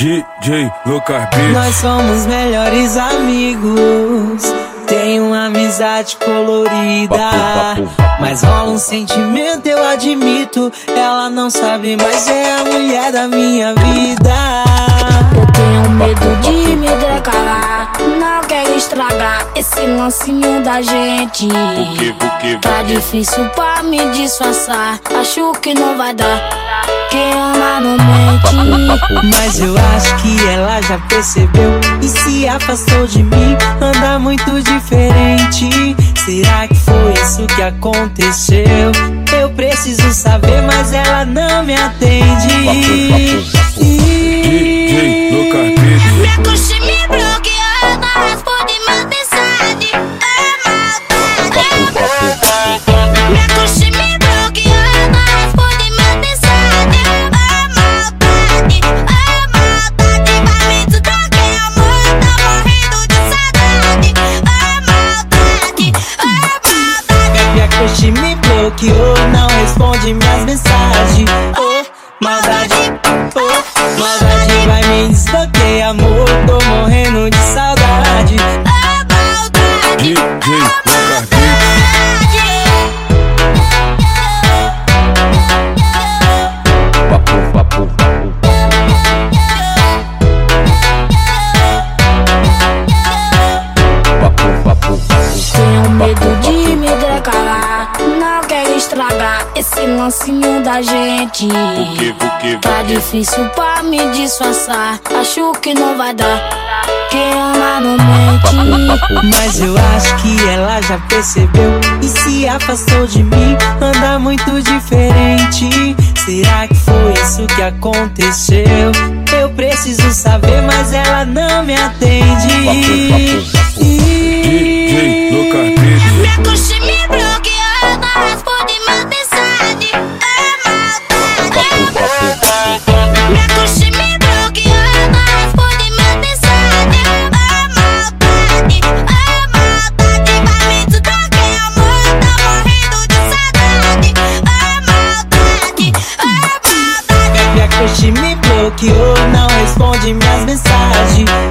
DJ Lucas Beats. Nós somos melhores amigos. Tem uma amizade colorida. Mas rola um sentimento, eu admito. Ela não sabe, mas é a mulher da minha vida. Eu tenho medo de me declarar. Não quero estragar esse lancinho da gente. Por quê, por quê, por Tá difícil pra me disfarçar. Acho que não vai dar. Quem ama mente. Mas eu acho que ela já percebeu e se afastou de mim. Anda muito diferente. Será que foi isso que aconteceu? Eu preciso saber, mas ela não me atende. Crush me bloqueou, não responde minhas mensagens. Oh, maldade, esse lancinho da gente. Por quê, por quê, Tá difícil pra me disfarçar. Acho que não vai dar. Quem ama não mente. Mas eu acho que ela já percebeu e se afastou de mim. Anda muito diferente. Será que foi isso que aconteceu? Eu preciso saber, mas ela não me atende. Crush me bloqueou, não responde minhas mensagens.